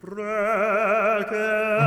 Prece